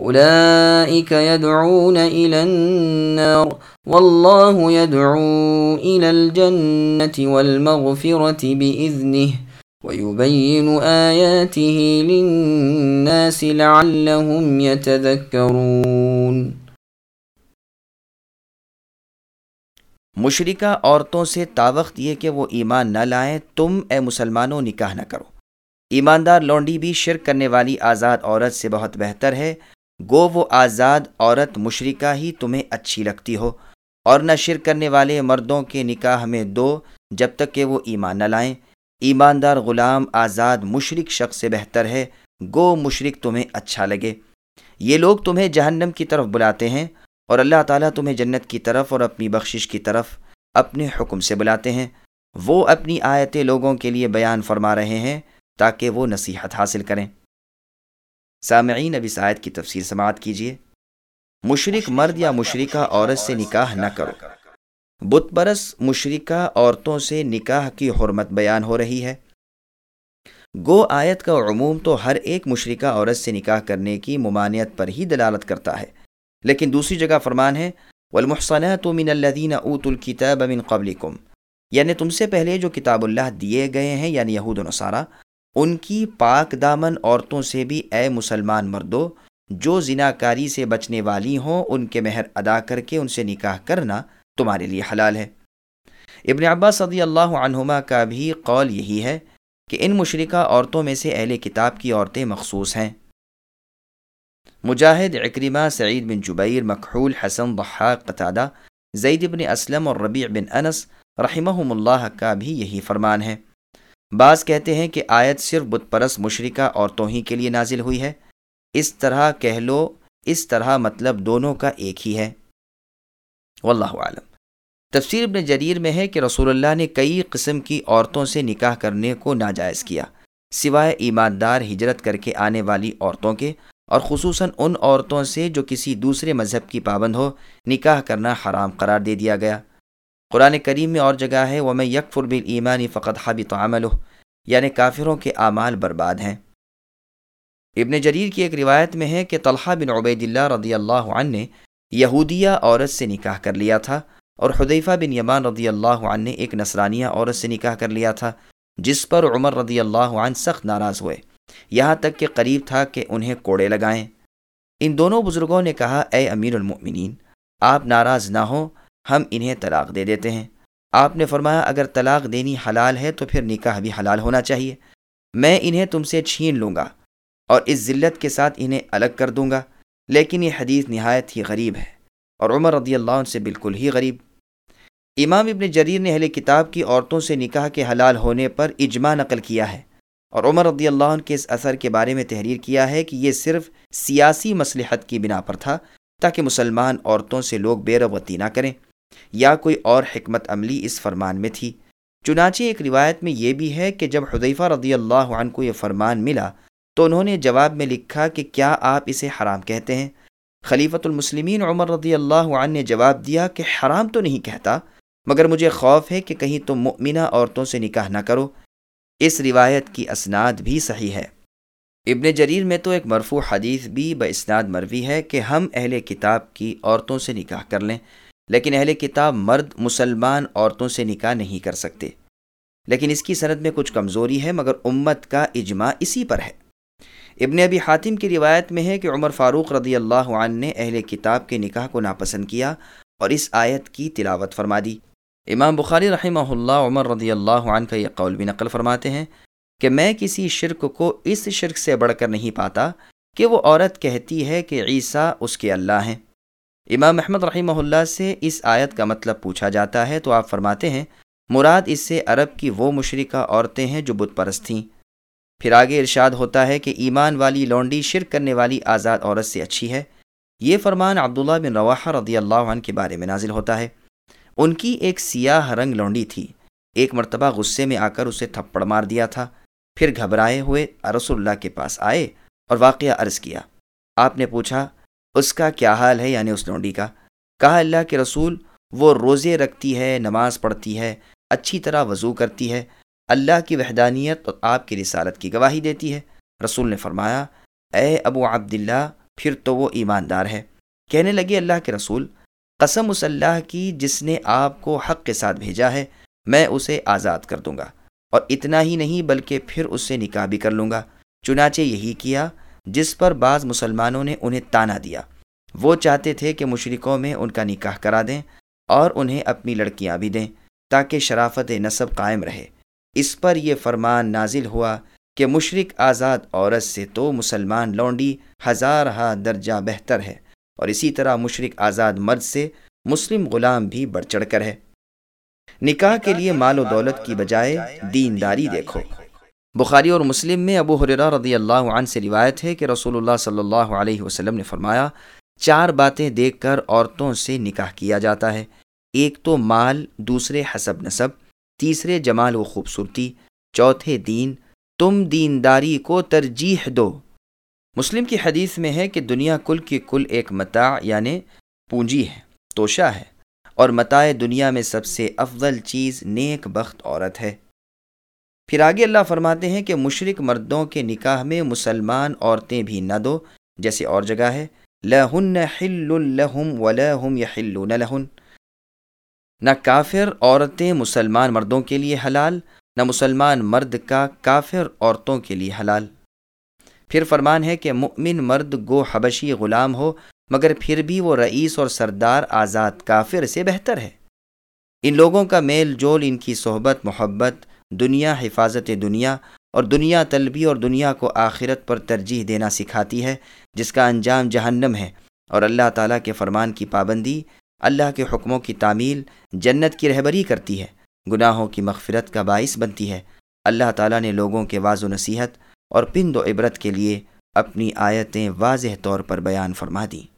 أولئك يدعون إلى النار والله يدعو إلى الجنة والمغفرة بإذنه ويبين آياته للناس لعلهم يتذكرون مشرکہ عورتوں سے تاوخت یہ کہ وہ ایمان نہ لائیں، تم اے مسلمانوں نکاح نہ کرو۔ ایماندار لونڈی بھی شرک کرنے والی آزاد عورت سے بہت بہتر ہے۔ گو وہ آزاد عورت مشرکہ ہی تمہیں اچھی لگتی ہو، اور نہ شرک کرنے والے مردوں کے نکاح میں دو جب تک کہ وہ ایمان نہ لائیں۔ ایماندار غلام آزاد مشرق شخص سے بہتر ہے، گو مشرق تمہیں اچھا لگے۔ یہ لوگ تمہیں جہنم کی طرف بلاتے ہیں، اور اللہ تعالیٰ تمہیں جنت کی طرف اور اپنی بخشش کی طرف اپنے حکم سے بلاتے ہیں۔ وہ اپنی آیتیں لوگوں کے لیے بیان فرما رہے ہیں تاکہ وہ نصیحت حاصل کریں۔ سامعین اب اس آیت کی تفسیر سماعت کیجیے۔ مشرق مرد یا مشرقہ عورت سے نکاح نہ کرو۔ بت برس مشرقہ عورتوں سے نکاح کی حرمت بیان ہو رہی ہے۔ گو آیت کا عموم تو ہر ایک مشرقہ عورت سے نکاح کرنے کی ممانعت پر ہی دلالت کرتا ہے۔ لیکن دوسری جگہ فرمان ہے، والمحصنات من الذین اوتوا الكتاب من قبلکم یعنی تم سے پہلے جو کتاب اللہ دیے گئے ہیں یعنی یہود و نصارہ ان کی پاک دامن عورتوں سے بھی اے مسلمان مردو، جو زناکاری سے بچنے والی ہوں، ان کے مہر ادا کر کے ان سے نکاح کرنا تمہارے لیے حلال ہے۔ ابن عباس صدی اللہ عنہما کا بھی قول یہی ہے کہ ان مشرقہ عورتوں میں سے اہل کتاب کی عورتیں مخصوص ہیں۔ مجاہد اکریمہ سعید بن جبیر، مکحول، حسن ضحاق قطادہ زید بن اسلم اور ربیع بن انس رحمہ اللہ کا بھی یہی فرمان ہے۔ بعض کہتے ہیں کہ آیت صرف بت پرس مشرقہ عورتوں ہی کے لیے نازل ہوئی ہے۔ اس طرح کہہ لو، اس طرح مطلب دونوں کا ایک ہی ہے۔ واللہ عالم تفسیر ابن جریر میں ہے کہ رسول اللہ نے کئی قسم کی عورتوں سے نکاح کرنے کو ناجائز کیا، سوائے ایماندار ہجرت کر کے آنے والی عورتوں کے، اور خصوصاً ان عورتوں سے جو کسی دوسرے مذہب کی پابند ہو، نکاح کرنا حرام قرار دے دیا گیا۔ قرآن کریم میں اور جگہ ہے وہ میں یک فربل ایمانی فقط حابط عمل یعنی کافروں کے اعمال برباد ہیں۔ ابن جریر کی ایک روایت میں ہے کہ طلحہ بن عبید اللہ رضی اللہ عنہ نے یہودیہ عورت سے نکاح کر لیا تھا اور حدیفہ بن یمان رضی اللہ عنہ نے ایک نصرانیہ عورت سے نکاح کر لیا تھا، جس پر عمر رضی اللہ عنہ سخت ناراض ہوئے۔ یہاں تک کہ قریب تھا کہ انہیں کوڑے لگائیں۔ ان دونوں بزرگوں نے کہا، اے امیر المؤمنین، آپ ناراض نہ ہوں۔ ہم انہیں طلاق دے دیتے ہیں۔ آپ نے فرمایا، اگر طلاق دینی حلال ہے تو پھر نکاح بھی حلال ہونا چاہیے۔ میں انہیں تم سے چھین لوں گا اور اس ذلت کے ساتھ انہیں الگ کر دوں گا۔ لیکن یہ حدیث نہایت ہی غریب ہے اور عمر رضی اللہ عنہ سے بالکل ہی غریب۔ امام ابن جریر نے اہل کتاب کی عورتوں سے نکاح کے حلال ہونے پر اجماع نقل کیا ہے اور عمر رضی اللہ عنہ کے اس اثر کے بارے میں تحریر کیا ہے کہ یہ صرف سیاسی مصلحت کی بنا پر تھا تاکہ مسلمان عورتوں سے لوگ بے رغبتی نہ کریں۔ یا کوئی اور حکمت عملی اس فرمان میں تھی۔ چنانچہ ایک روایت میں یہ بھی ہے کہ جب حدیفہ رضی اللہ عنہ کو یہ فرمان ملا تو انہوں نے جواب میں لکھا کہ کیا آپ اسے حرام کہتے ہیں؟ خلیفۃ المسلمین عمر رضی اللہ عنہ نے جواب دیا کہ حرام تو نہیں کہتا، مگر مجھے خوف ہے کہ کہیں تم مؤمنہ عورتوں سے نکاح نہ کرو۔ اس روایت کی اسناد بھی صحیح ہے۔ ابن جریر میں تو ایک مرفوع حدیث بھی اسناد مروی ہے کہ ہم اہل کتاب کی عورتوں سے نکاح کر لیں۔ لیکن اہل کتاب مرد، مسلمان عورتوں سے نکاح نہیں کر سکتے۔ لیکن اس کی صنعت میں کچھ کمزوری ہے، مگر امت کا اجماع اسی پر ہے۔ ابن ابی حاتم کی روایت میں ہے کہ عمر فاروق رضی اللہ عنہ نے اہل کتاب کے نکاح کو ناپسند کیا اور اس آیت کی تلاوت فرما دی۔ امام بخاری رحمہ اللہ عمر رضی اللہ عنہ کا یہ قول بھی نقل فرماتے ہیں کہ میں کسی شرک کو اس شرک سے بڑھ کر نہیں پاتا کہ وہ عورت کہتی ہے کہ عیسیٰ اس کے اللہ ہیں۔ امام احمد رحمہ اللہ سے اس آیت کا مطلب پوچھا جاتا ہے تو آپ فرماتے ہیں، مراد اس سے عرب کی وہ مشرقہ عورتیں ہیں جو بت پرست تھیں۔ پھر آگے ارشاد ہوتا ہے کہ ایمان والی لونڈی شرک کرنے والی آزاد عورت سے اچھی ہے۔ یہ فرمان عبداللہ بن رواحہ رضی اللہ عنہ کے بارے میں نازل ہوتا ہے۔ ان کی ایک سیاہ رنگ لونڈی تھی۔ ایک مرتبہ غصے میں آ کر اسے تھپڑ مار دیا تھا۔ پھر گھبرائے ہوئے رسول اللہ کے پاس آئے اور واقعہ عرض کیا۔ آپ نے پوچھا اس کا کیا حال ہے یعنی اس لونڈی کا؟ کہا اللہ کے رسول، وہ روزے رکھتی ہے، نماز پڑھتی ہے، اچھی طرح وضو کرتی ہے، اللہ کی وحدانیت اور آپ کی رسالت کی گواہی دیتی ہے۔ رسول نے فرمایا، اے ابو عبداللہ، پھر تو وہ ایماندار ہے۔ کہنے لگے اللہ کے رسول، قسم اس اللہ کی جس نے آپ کو حق کے ساتھ بھیجا ہے، میں اسے آزاد کر دوں گا۔ اور اتنا ہی نہیں، بلکہ پھر اس سے نکاح بھی کر لوں گا۔ چنانچہ یہی کیا جس پر بعض مسلمانوں نے انہیں تانا دیا۔ وہ چاہتے تھے کہ مشرقوں میں ان کا نکاح کرا دیں اور انہیں اپنی لڑکیاں بھی دیں تاکہ شرافت نصب قائم رہے۔ اس پر یہ فرمان نازل ہوا کہ مشرق آزاد عورت سے تو مسلمان لونڈی ہزار ہا درجہ بہتر ہے اور اسی طرح مشرق آزاد مرد سے مسلم غلام بھی بڑھ چڑھ کر ہے۔ نکاح کے لیے مال و دولت کی بجائے دینداری دیکھو۔ بخاری اور مسلم میں ابو حرا رضی اللہ عنہ سے روایت ہے کہ رسول اللہ صلی اللہ علیہ وسلم نے فرمایا، چار باتیں دیکھ کر عورتوں سے نکاح کیا جاتا ہے۔ ایک تو مال، دوسرے حسب نصب، تیسرے جمال و خوبصورتی، چوتھے دین۔ تم دینداری کو ترجیح دو۔ مسلم کی حدیث میں ہے کہ دنیا کل کی کل ایک متاع یعنی پونجی ہے، توشہ ہے۔ اور متاع دنیا میں سب سے افضل چیز نیک بخت عورت ہے۔ پھر آگے اللہ فرماتے ہیں کہ مشرق مردوں کے نکاح میں مسلمان عورتیں بھی نہ دو، جیسے اور جگہ ہے۔ لہن حل الحم و لہم یا لہن نہ کافر عورتیں مسلمان مردوں کے لیے حلال، نہ مسلمان مرد کا کافر عورتوں کے لیے حلال۔ پھر فرمان ہے کہ مؤمن مرد گو حبشی غلام ہو، مگر پھر بھی وہ رئیس اور سردار آزاد کافر سے بہتر ہے۔ ان لوگوں کا میل جول، ان کی صحبت، محبت دنیا، حفاظت دنیا اور دنیا طلبی اور دنیا کو آخرت پر ترجیح دینا سکھاتی ہے، جس کا انجام جہنم ہے۔ اور اللہ تعالیٰ کے فرمان کی پابندی، اللہ کے حکموں کی تعمیل جنت کی رہبری کرتی ہے۔ گناہوں کی مغفرت کا باعث بنتی ہے۔ اللہ تعالیٰ نے لوگوں کے واض و نصیحت اور پند و عبرت کے لیے اپنی آیتیں واضح طور پر بیان فرما دیں۔